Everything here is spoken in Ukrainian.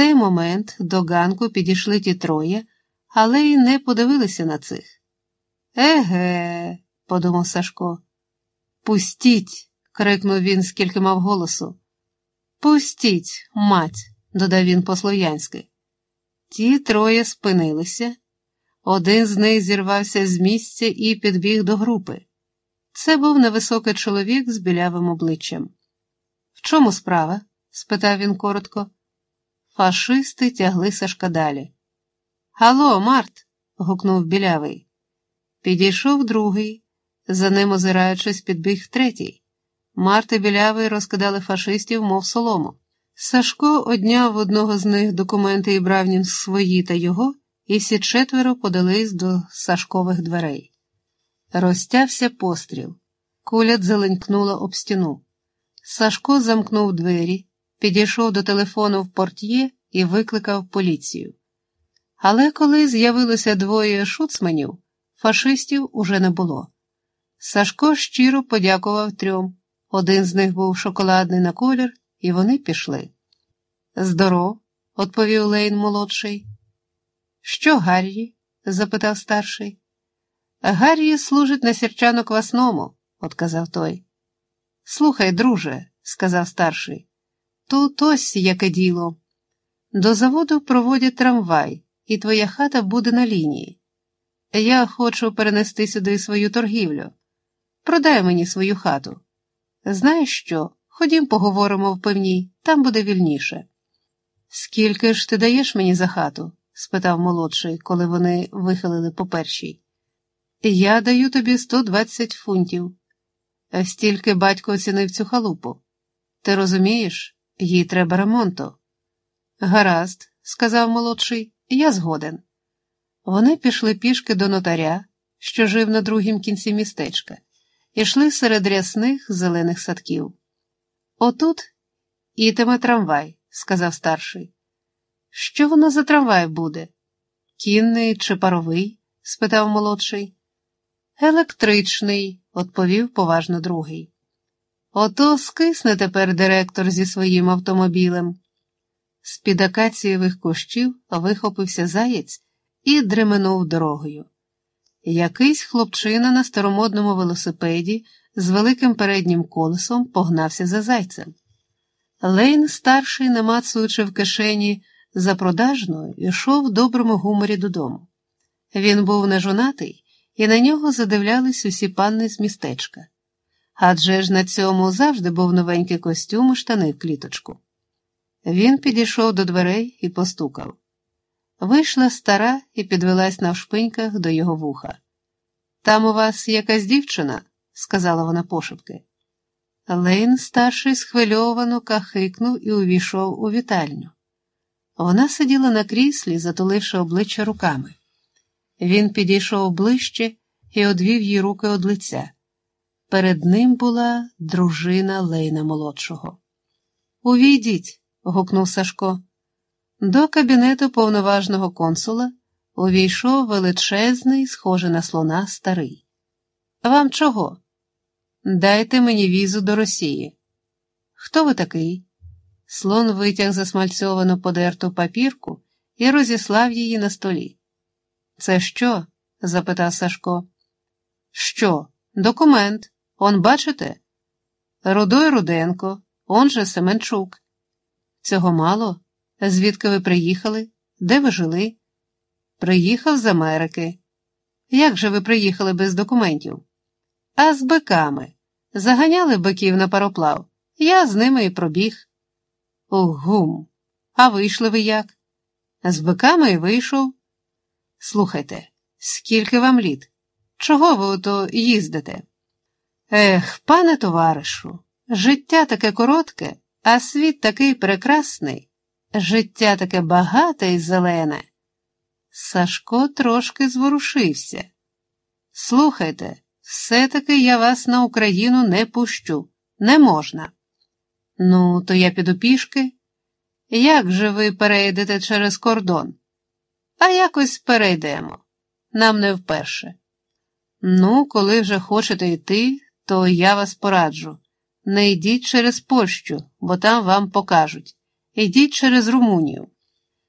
цей момент до ганку підійшли ті троє, але й не подивилися на цих. Еге, подумав Сашко. Пустіть. крикнув він, скільки мав голосу. Пустіть, мать, додав він по-слов'янськи. Ті троє спинилися. Один з них зірвався з місця і підбіг до групи. Це був невисокий чоловік з білявим обличчям. В чому справа? спитав він коротко. Фашисти тягли Сашка далі. Гало, Март. гукнув білявий. Підійшов другий, за ним, озираючись, підбіг третій. Март і білявий розкидали фашистів, мов солому. Сашко одняв одного з них документи і брав він свої та його, і всі четверо подались до Сашкових дверей. Розтявся постріл. Куля дзеленькнула об стіну. Сашко замкнув двері, підійшов до телефону в портьє і викликав поліцію. Але коли з'явилося двоє шуцманів, фашистів уже не було. Сашко щиро подякував трьом. Один з них був шоколадний на колір, і вони пішли. Здоров, відповів Лейн молодший. Що Гаррі? запитав старший. Гаррі служить на сірчано квасному, отказав той. Слухай, друже, сказав старший, тут ось яке діло. До заводу проводять трамвай, і твоя хата буде на лінії. Я хочу перенести сюди свою торгівлю. Продай мені свою хату. Знаєш що? Ходім поговоримо в певній, там буде вільніше. Скільки ж ти даєш мені за хату? спитав молодший, коли вони вихилили по першій. Я даю тобі 120 фунтів. Стільки батько оцінив цю халупу. Ти розумієш, їй треба ремонту. Гаразд, сказав молодший, я згоден. Вони пішли пішки до нотаря, що жив на другім кінці містечка, і йшли серед рясних зелених садків. Отут ітиме трамвай, сказав старший. Що воно за трамвай буде? Кінний чи паровий? спитав молодший. Електричний, відповів поважно другий. Ото скисне тепер директор зі своїм автомобілем. З під акацієвих кущів вихопився заєць і дременув дорогою. Якийсь хлопчина на старомодному велосипеді з великим переднім колесом погнався за зайцем. Лейн, старший, намацуючи в кишені за продажною, йшов в доброму гуморі додому. Він був нежонатий, і на нього задивлялись усі панни з містечка. Адже ж на цьому завжди був новенький костюм і штани в кліточку. Він підійшов до дверей і постукав. Вийшла стара і підвелась навшпиньках до його вуха. Там у вас якась дівчина, сказала вона пошепки. Лейн старший схвильовано кахикнув і увійшов у вітальню. Вона сиділа на кріслі, затуливши обличчя руками. Він підійшов ближче і одвів їй руки од лиця. Перед ним була дружина Лейна молодшого. Увійдіть, гукнув Сашко. До кабінету повноважного консула увійшов величезний, схожий на слона, старий. Вам чого? Дайте мені візу до Росії. Хто ви такий? Слон витяг засмальцьовану подерту папірку і розіслав її на столі. Це що? запитав Сашко. Що? Документ. Он бачите? Рудой Руденко, он же Семенчук. Цього мало? Звідки ви приїхали? Де ви жили? Приїхав з Америки. Як же ви приїхали без документів? А з биками. Заганяли биків на пароплав. Я з ними і пробіг. Угум. А вийшли ви як? З биками і вийшов. Слухайте, скільки вам літ? Чого ви ото їздите? Ех, пане товаришу, життя таке коротке, а світ такий прекрасний, життя таке багате і зелене. Сашко трошки зворушився. Слухайте, все-таки я вас на Україну не пущу, не можна. Ну, то я піду пішки. Як же ви перейдете через кордон? А якось перейдемо. Нам не вперше. Ну, коли вже хочете йти, то я вас пораджу. Не йдіть через Польщу, бо там вам покажуть. Йдіть через Румунію.